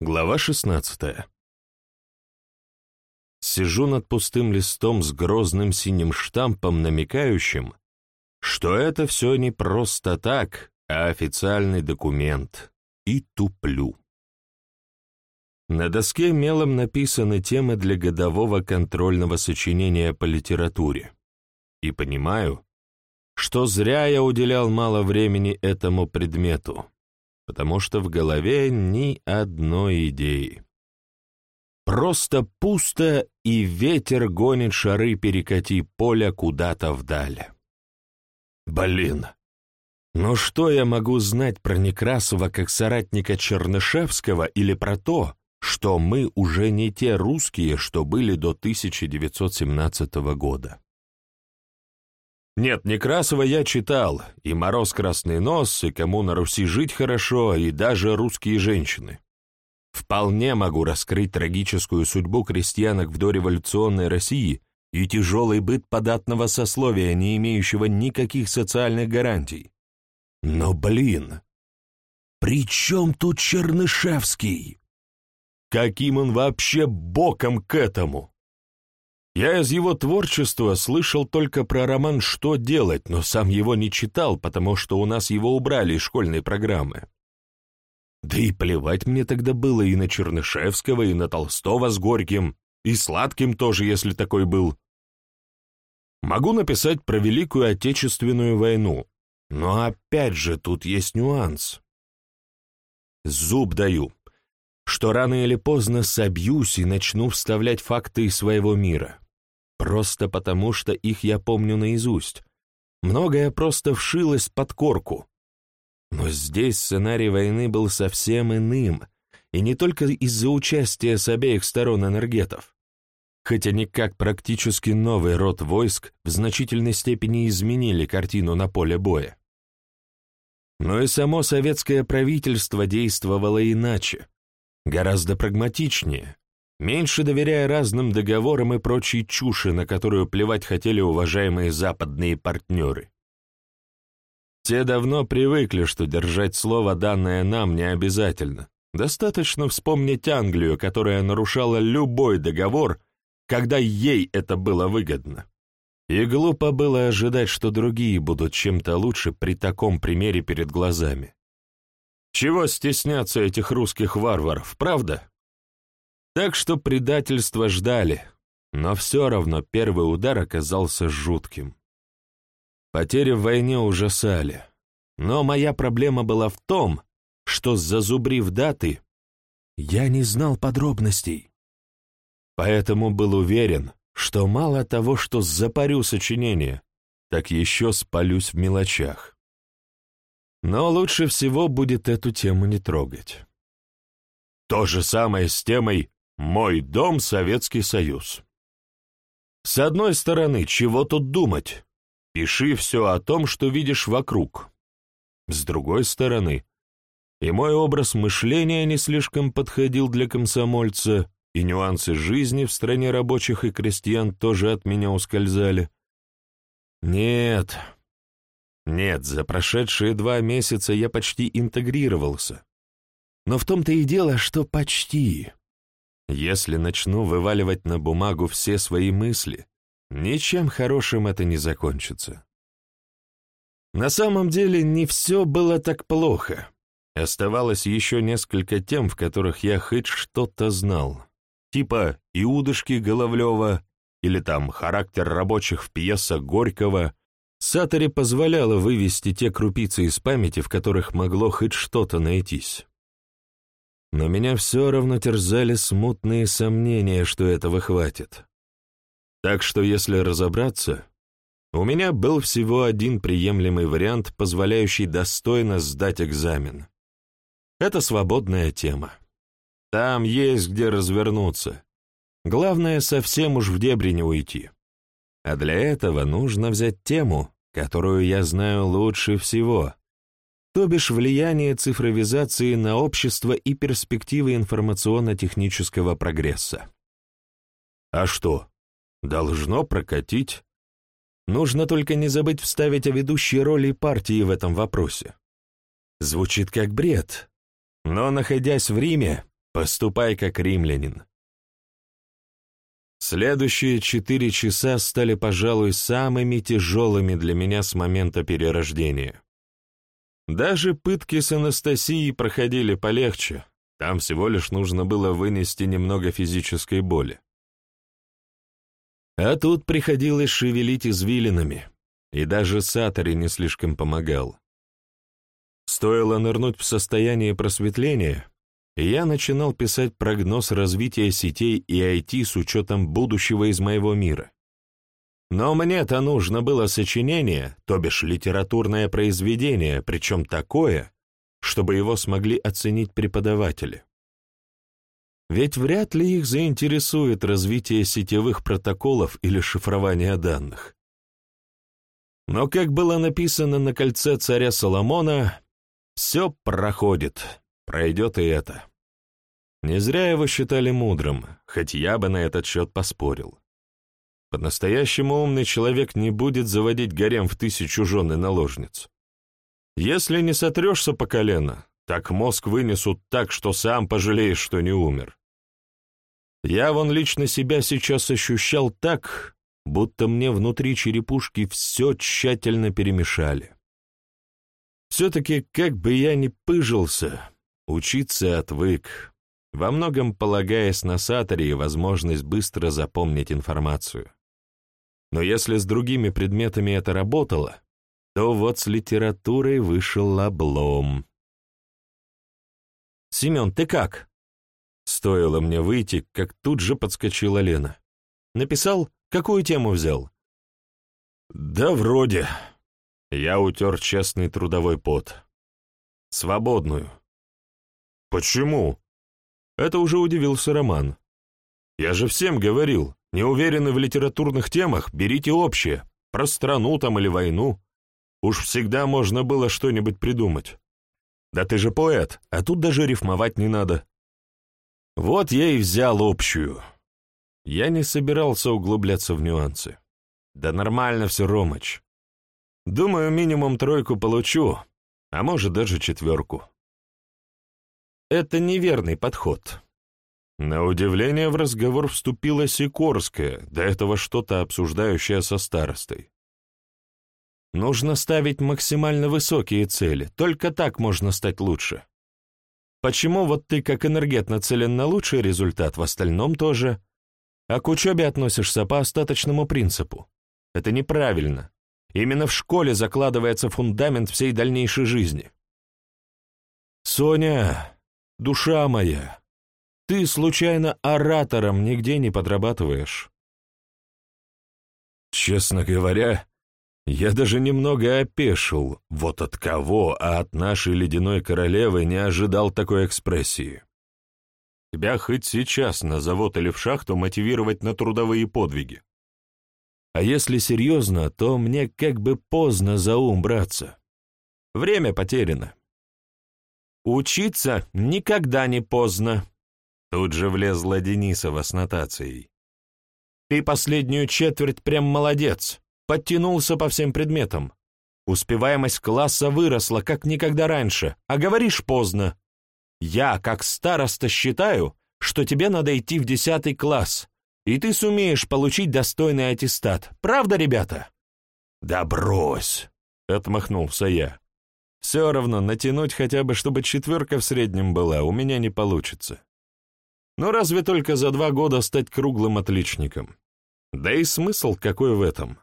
Глава 16 Сижу над пустым листом с грозным синим штампом, намекающим, что это все не просто так, а официальный документ, и туплю. На доске мелом написаны темы для годового контрольного сочинения по литературе. И понимаю, что зря я уделял мало времени этому предмету потому что в голове ни одной идеи. Просто пусто, и ветер гонит шары перекати поля куда-то вдаль. Блин, ну что я могу знать про Некрасова как соратника Чернышевского или про то, что мы уже не те русские, что были до 1917 года? Нет, Некрасова я читал, и «Мороз красный нос», и «Кому на Руси жить хорошо», и даже «Русские женщины». Вполне могу раскрыть трагическую судьбу крестьянок в дореволюционной России и тяжелый быт податного сословия, не имеющего никаких социальных гарантий. Но, блин, при чем тут Чернышевский? Каким он вообще боком к этому? Я из его творчества слышал только про роман «Что делать», но сам его не читал, потому что у нас его убрали из школьной программы. Да и плевать мне тогда было и на Чернышевского, и на Толстого с Горьким, и Сладким тоже, если такой был. Могу написать про Великую Отечественную войну, но опять же тут есть нюанс. Зуб даю, что рано или поздно собьюсь и начну вставлять факты из своего мира. Просто потому, что их я помню наизусть. Многое просто вшилось под корку. Но здесь сценарий войны был совсем иным, и не только из-за участия с обеих сторон энергетов. Хотя они как практически новый род войск в значительной степени изменили картину на поле боя. Но и само советское правительство действовало иначе, гораздо прагматичнее, меньше доверяя разным договорам и прочей чуши, на которую плевать хотели уважаемые западные партнеры. Те давно привыкли, что держать слово, данное нам, не обязательно. Достаточно вспомнить Англию, которая нарушала любой договор, когда ей это было выгодно. И глупо было ожидать, что другие будут чем-то лучше при таком примере перед глазами. Чего стесняться этих русских варваров, правда? Так что предательство ждали, но все равно первый удар оказался жутким. Потери в войне ужасали, но моя проблема была в том, что, зазубрив даты, я не знал подробностей. Поэтому был уверен, что мало того, что запарю сочинение, так еще спалюсь в мелочах. Но лучше всего будет эту тему не трогать. То же самое с темой мой дом — Советский Союз. С одной стороны, чего тут думать? Пиши все о том, что видишь вокруг. С другой стороны, и мой образ мышления не слишком подходил для комсомольца, и нюансы жизни в стране рабочих и крестьян тоже от меня ускользали. Нет, нет, за прошедшие два месяца я почти интегрировался. Но в том-то и дело, что почти. Если начну вываливать на бумагу все свои мысли, ничем хорошим это не закончится. На самом деле не все было так плохо. Оставалось еще несколько тем, в которых я хоть что-то знал. Типа «Иудышки» Головлева или там «Характер рабочих в пьесах Горького». Сатори позволяло вывести те крупицы из памяти, в которых могло хоть что-то найтись но меня все равно терзали смутные сомнения, что этого хватит. Так что, если разобраться, у меня был всего один приемлемый вариант, позволяющий достойно сдать экзамен. Это свободная тема. Там есть где развернуться. Главное, совсем уж в дебри не уйти. А для этого нужно взять тему, которую я знаю лучше всего, то бишь влияние цифровизации на общество и перспективы информационно-технического прогресса. А что? Должно прокатить. Нужно только не забыть вставить о ведущей роли партии в этом вопросе. Звучит как бред, но, находясь в Риме, Поступай как римлянин. Следующие четыре часа стали, пожалуй, самыми тяжелыми для меня с момента перерождения. Даже пытки с Анастасией проходили полегче, там всего лишь нужно было вынести немного физической боли. А тут приходилось шевелить извилинами, и даже Сатори не слишком помогал. Стоило нырнуть в состояние просветления, и я начинал писать прогноз развития сетей и IT с учетом будущего из моего мира. Но мне-то нужно было сочинение, то бишь литературное произведение, причем такое, чтобы его смогли оценить преподаватели. Ведь вряд ли их заинтересует развитие сетевых протоколов или шифрование данных. Но, как было написано на кольце царя Соломона, все проходит, пройдет и это. Не зря его считали мудрым, хоть я бы на этот счет поспорил. По-настоящему умный человек не будет заводить гарем в тысячу жен и наложниц. Если не сотрешься по колено, так мозг вынесут так, что сам пожалеешь, что не умер. Я вон лично себя сейчас ощущал так, будто мне внутри черепушки все тщательно перемешали. Все-таки, как бы я ни пыжился, учиться отвык, во многом полагаясь на саторе и возможность быстро запомнить информацию. Но если с другими предметами это работало, то вот с литературой вышел облом. «Семен, ты как?» Стоило мне выйти, как тут же подскочила Лена. «Написал? Какую тему взял?» «Да вроде». Я утер честный трудовой пот. «Свободную». «Почему?» Это уже удивился Роман. «Я же всем говорил, не уверены в литературных темах, берите общее, про страну там или войну. Уж всегда можно было что-нибудь придумать. Да ты же поэт, а тут даже рифмовать не надо». Вот я и взял общую. Я не собирался углубляться в нюансы. Да нормально все, Ромыч. Думаю, минимум тройку получу, а может даже четверку. Это неверный подход. На удивление в разговор вступила Сикорская, до этого что-то обсуждающая со старостой. Нужно ставить максимально высокие цели, только так можно стать лучше. Почему вот ты как энергет нацелен на лучший результат, в остальном тоже, а к учебе относишься по остаточному принципу? Это неправильно. Именно в школе закладывается фундамент всей дальнейшей жизни. Соня, Душа моя, ты случайно оратором нигде не подрабатываешь? Честно говоря, я даже немного опешил, вот от кого, а от нашей ледяной королевы не ожидал такой экспрессии. Тебя хоть сейчас на завод или в шахту мотивировать на трудовые подвиги. А если серьезно, то мне как бы поздно за ум браться. Время потеряно. «Учиться никогда не поздно», — тут же влезла Денисова с нотацией. «Ты последнюю четверть прям молодец, подтянулся по всем предметам. Успеваемость класса выросла, как никогда раньше, а говоришь поздно. Я, как староста, считаю, что тебе надо идти в десятый класс, и ты сумеешь получить достойный аттестат. Правда, ребята?» «Да брось!» — отмахнулся я. Все равно натянуть хотя бы, чтобы четверка в среднем была, у меня не получится. Но разве только за два года стать круглым отличником? Да и смысл какой в этом?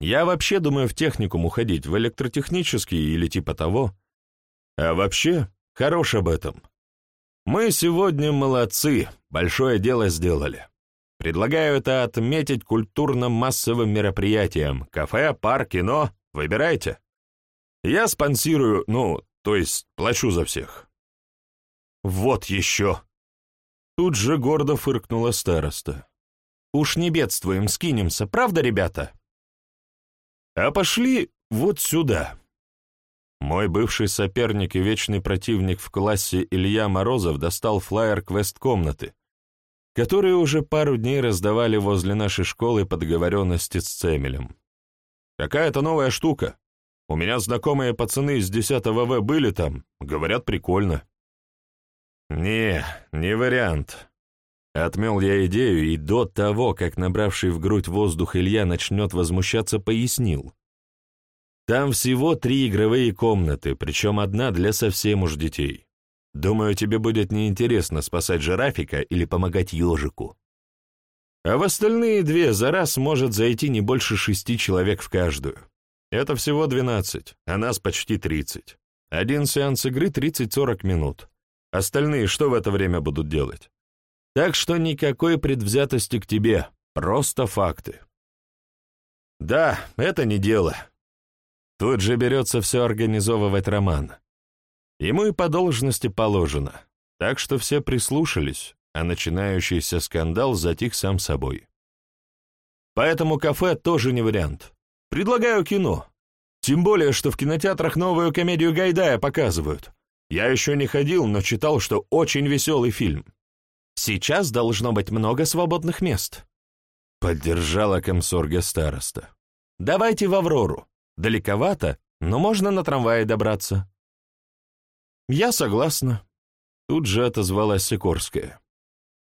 Я вообще думаю в техникум уходить, в электротехнический или типа того. А вообще, хорош об этом. Мы сегодня молодцы, большое дело сделали. Предлагаю это отметить культурно-массовым мероприятием. Кафе, парк, кино. Выбирайте. Я спонсирую, ну, то есть плачу за всех. Вот еще. Тут же гордо фыркнула староста. Уж не бедствуем, скинемся, правда, ребята? А пошли вот сюда. Мой бывший соперник и вечный противник в классе Илья Морозов достал флаер квест-комнаты, которые уже пару дней раздавали возле нашей школы по договоренности с Цемелем. Какая-то новая штука. У меня знакомые пацаны из 10 В были там, говорят, прикольно. «Не, не вариант». Отмел я идею, и до того, как набравший в грудь воздух Илья начнет возмущаться, пояснил. Там всего три игровые комнаты, причем одна для совсем уж детей. Думаю, тебе будет неинтересно спасать жирафика или помогать ежику. А в остальные две за раз может зайти не больше шести человек в каждую. Это всего двенадцать, а нас почти тридцать. Один сеанс игры тридцать-сорок минут. Остальные что в это время будут делать? Так что никакой предвзятости к тебе, просто факты. Да, это не дело. Тут же берется все организовывать Роман. Ему и по должности положено, так что все прислушались, а начинающийся скандал затих сам собой. Поэтому кафе тоже не вариант. Предлагаю кино. Тем более, что в кинотеатрах новую комедию Гайдая показывают. Я еще не ходил, но читал, что очень веселый фильм. Сейчас должно быть много свободных мест. Поддержала комсорга староста. Давайте в Аврору. Далековато, но можно на трамвае добраться. «Я согласна», — тут же отозвалась Сикорская.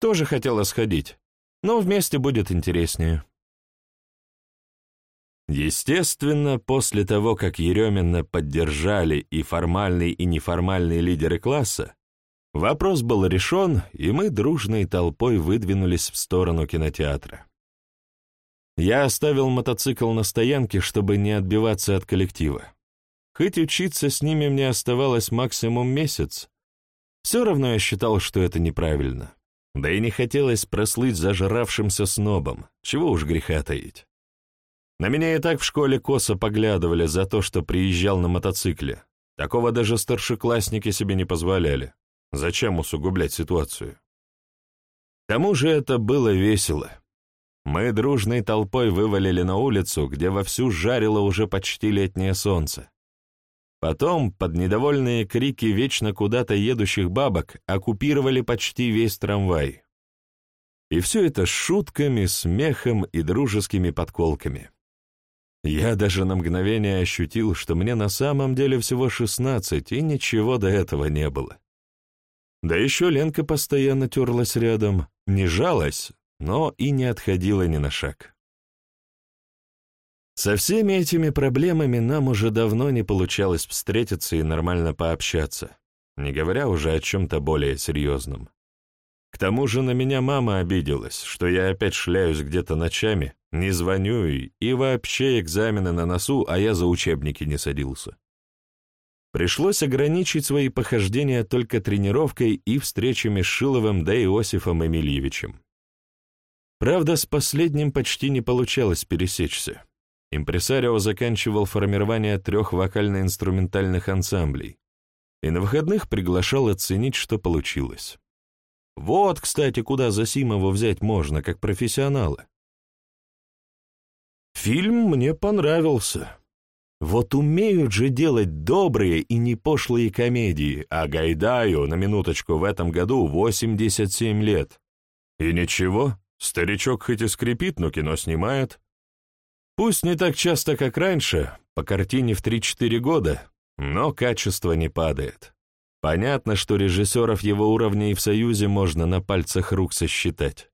«Тоже хотела сходить, но вместе будет интереснее». Естественно, после того, как Еремина поддержали и формальные, и неформальные лидеры класса, вопрос был решен, и мы дружной толпой выдвинулись в сторону кинотеатра. Я оставил мотоцикл на стоянке, чтобы не отбиваться от коллектива. Хоть учиться с ними мне оставалось максимум месяц, все равно я считал, что это неправильно. Да и не хотелось прослыть зажравшимся снобом, чего уж греха таить. На меня и так в школе косо поглядывали за то, что приезжал на мотоцикле. Такого даже старшеклассники себе не позволяли. Зачем усугублять ситуацию? К тому же это было весело. Мы дружной толпой вывалили на улицу, где вовсю жарило уже почти летнее солнце. Потом, под недовольные крики вечно куда-то едущих бабок, оккупировали почти весь трамвай. И все это с шутками, смехом и дружескими подколками. Я даже на мгновение ощутил, что мне на самом деле всего шестнадцать, и ничего до этого не было. Да еще Ленка постоянно терлась рядом, не жалась, но и не отходила ни на шаг. Со всеми этими проблемами нам уже давно не получалось встретиться и нормально пообщаться, не говоря уже о чем-то более серьезном. К тому же на меня мама обиделась, что я опять шляюсь где-то ночами, не звоню и, вообще экзамены на носу, а я за учебники не садился. Пришлось ограничить свои похождения только тренировкой и встречами с Шиловым да Иосифом Эмильевичем. Правда, с последним почти не получалось пересечься. Импресарио заканчивал формирование трех вокально-инструментальных ансамблей и на выходных приглашал оценить, что получилось. Вот, кстати, куда Засимова взять можно, как профессионала. Фильм мне понравился. Вот умеют же делать добрые и непошлые комедии, а Гайдаю, на минуточку, в этом году 87 лет. И ничего, старичок хоть и скрипит, но кино снимает. Пусть не так часто, как раньше, по картине в 3-4 года, но качество не падает. Понятно, что режиссеров его уровня и в Союзе можно на пальцах рук сосчитать.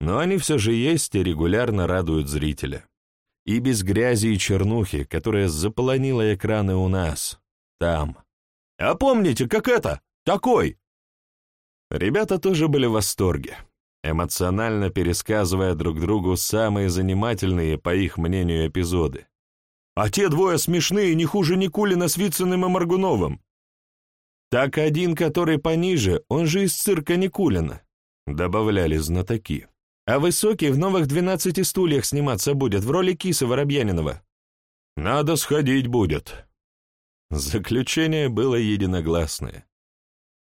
Но они все же есть и регулярно радуют зрителя. И без грязи и чернухи, которая заполонила экраны у нас, там. «А помните, как это? Такой!» Ребята тоже были в восторге эмоционально пересказывая друг другу самые занимательные, по их мнению, эпизоды. «А те двое смешные не хуже Никулина с Вициным и Маргуновым». «Так один, который пониже, он же из цирка Никулина», — добавляли знатоки. «А высокий в новых двенадцати стульях сниматься будет в роли киса Воробьянинова». «Надо сходить будет». Заключение было единогласное.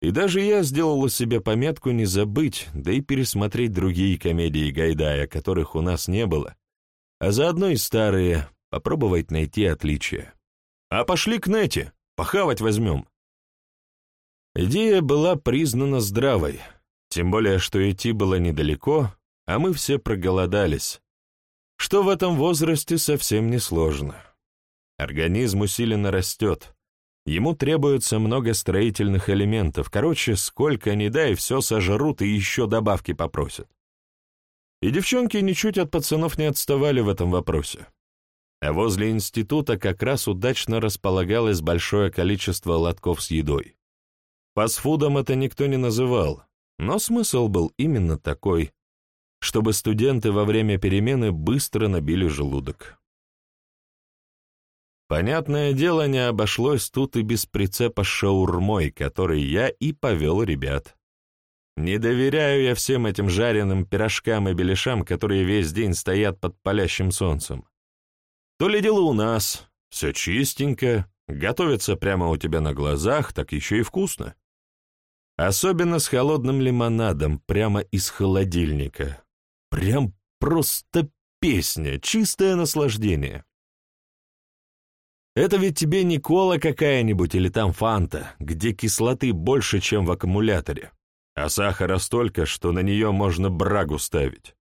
И даже я сделал себе пометку не забыть, да и пересмотреть другие комедии Гайдая, которых у нас не было, а заодно и старые, попробовать найти отличия. А пошли к Нете, похавать возьмем. Идея была признана здравой, тем более, что идти было недалеко, а мы все проголодались, что в этом возрасте совсем не сложно. Организм усиленно растет, Ему требуется много строительных элементов. Короче, сколько ни дай, все сожрут и еще добавки попросят. И девчонки ничуть от пацанов не отставали в этом вопросе. А возле института как раз удачно располагалось большое количество лотков с едой. Фастфудом это никто не называл, но смысл был именно такой, чтобы студенты во время перемены быстро набили желудок. Понятное дело, не обошлось тут и без прицепа с шаурмой, который я и повел ребят. Не доверяю я всем этим жареным пирожкам и беляшам, которые весь день стоят под палящим солнцем. То ли дело у нас, все чистенько, готовится прямо у тебя на глазах, так еще и вкусно. Особенно с холодным лимонадом, прямо из холодильника. Прям просто песня, чистое наслаждение. Это ведь тебе не кола какая-нибудь или там фанта, где кислоты больше, чем в аккумуляторе, а сахара столько, что на нее можно брагу ставить.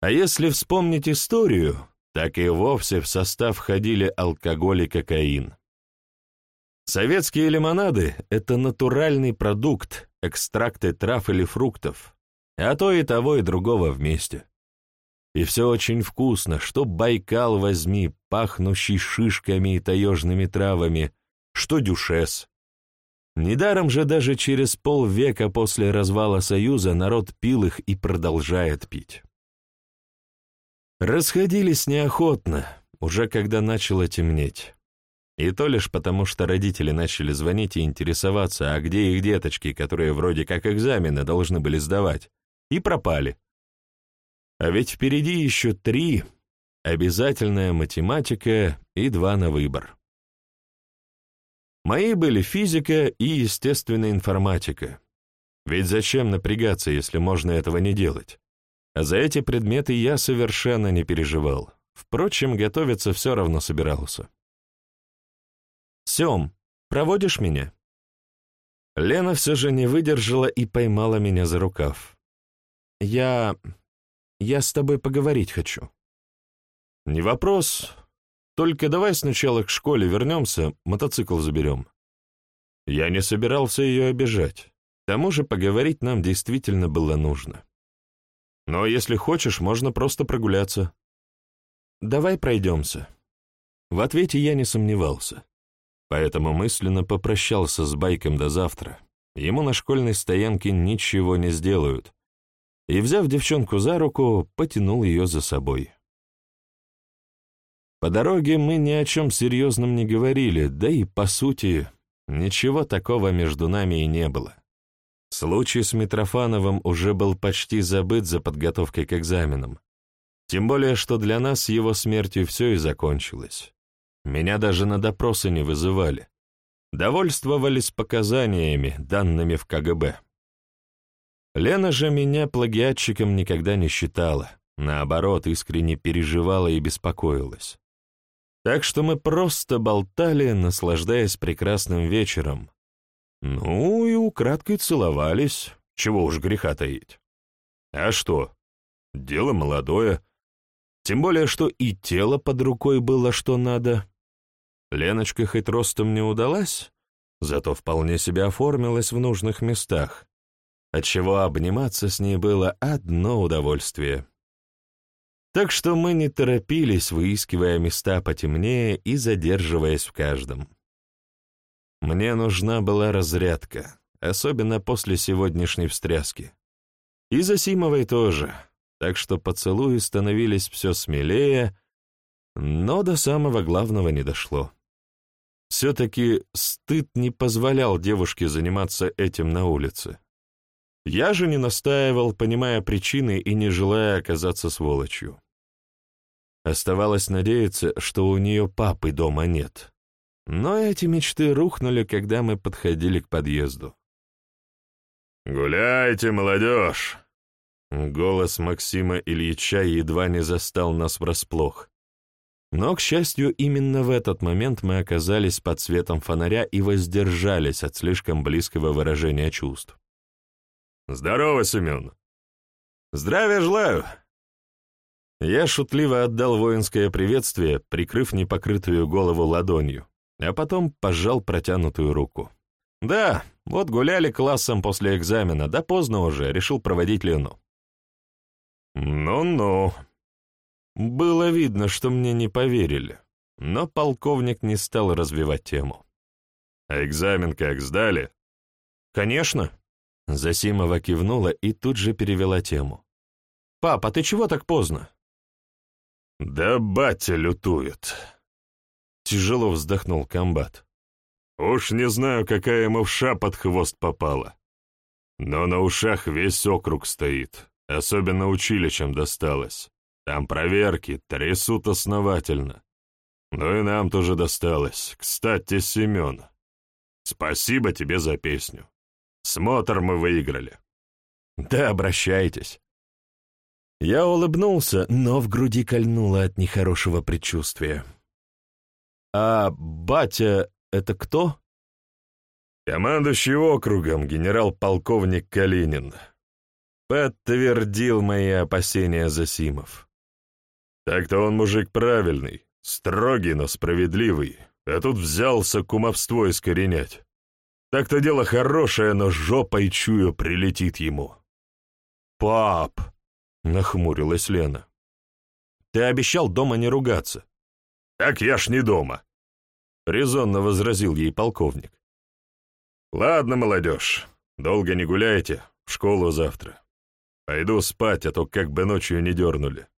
А если вспомнить историю, так и вовсе в состав входили алкоголь и кокаин. Советские лимонады — это натуральный продукт, экстракты трав или фруктов, а то и того, и другого вместе. И все очень вкусно, что Байкал возьми, пахнущий шишками и таежными травами, что дюшес. Недаром же даже через полвека после развала Союза народ пил их и продолжает пить. Расходились неохотно, уже когда начало темнеть. И то лишь потому, что родители начали звонить и интересоваться, а где их деточки, которые вроде как экзамены должны были сдавать, и пропали. А ведь впереди еще три, обязательная математика и два на выбор. Мои были физика и естественная информатика. Ведь зачем напрягаться, если можно этого не делать? А за эти предметы я совершенно не переживал. Впрочем, готовиться все равно собирался. «Сем, проводишь меня?» Лена все же не выдержала и поймала меня за рукав. «Я... я с тобой поговорить хочу». «Не вопрос. Только давай сначала к школе вернемся, мотоцикл заберем». Я не собирался ее обижать. К тому же поговорить нам действительно было нужно. Но если хочешь, можно просто прогуляться. Давай пройдемся. В ответе я не сомневался. Поэтому мысленно попрощался с байком до завтра. Ему на школьной стоянке ничего не сделают. И, взяв девчонку за руку, потянул ее за собой. По дороге мы ни о чем серьезном не говорили, да и, по сути, ничего такого между нами и не было. Случай с Митрофановым уже был почти забыт за подготовкой к экзаменам. Тем более, что для нас его смертью все и закончилось. Меня даже на допросы не вызывали. Довольствовались показаниями, данными в КГБ. Лена же меня плагиатчиком никогда не считала, наоборот, искренне переживала и беспокоилась. Так что мы просто болтали, наслаждаясь прекрасным вечером, ну и украдкой целовались, чего уж греха таить. А что? Дело молодое. Тем более, что и тело под рукой было что надо. Леночка хоть ростом не удалась, зато вполне себя оформилась в нужных местах, отчего обниматься с ней было одно удовольствие. Так что мы не торопились, выискивая места потемнее и задерживаясь в каждом. Мне нужна была разрядка, особенно после сегодняшней встряски. И за Симовой тоже, так что поцелуи становились все смелее, но до самого главного не дошло. Все-таки стыд не позволял девушке заниматься этим на улице. Я же не настаивал, понимая причины и не желая оказаться сволочью. Оставалось надеяться, что у нее папы дома нет. Но эти мечты рухнули, когда мы подходили к подъезду. «Гуляйте, молодежь!» Голос Максима Ильича едва не застал нас врасплох. Но, к счастью, именно в этот момент мы оказались под светом фонаря и воздержались от слишком близкого выражения чувств. «Здорово, Семен!» «Здравия желаю!» Я шутливо отдал воинское приветствие, прикрыв непокрытую голову ладонью а потом пожал протянутую руку. «Да, вот гуляли классом после экзамена, да поздно уже, решил проводить Лену». «Ну-ну». Было видно, что мне не поверили, но полковник не стал развивать тему. «А экзамен как, сдали?» «Конечно». Засимова кивнула и тут же перевела тему. «Папа, ты чего так поздно?» «Да батя лютует», — тяжело вздохнул комбат. «Уж не знаю, какая ему вша под хвост попала. Но на ушах весь округ стоит, особенно училищем досталось. Там проверки, трясут основательно. Ну и нам тоже досталось. Кстати, Семен, спасибо тебе за песню. Смотр мы выиграли». «Да, обращайтесь». Я улыбнулся, но в груди кольнуло от нехорошего предчувствия. «А батя — это кто?» «Командующий округом, генерал-полковник Калинин», — подтвердил мои опасения Засимов. «Так-то он мужик правильный, строгий, но справедливый, а тут взялся кумовство искоренять. Так-то дело хорошее, но жопой чую прилетит ему». «Пап!» — нахмурилась Лена. «Ты обещал дома не ругаться». «Так я ж не дома», — резонно возразил ей полковник. «Ладно, молодежь, долго не гуляйте, в школу завтра. Пойду спать, а то как бы ночью не дернули.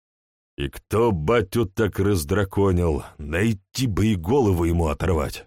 И кто батю так раздраконил, найти бы и голову ему оторвать».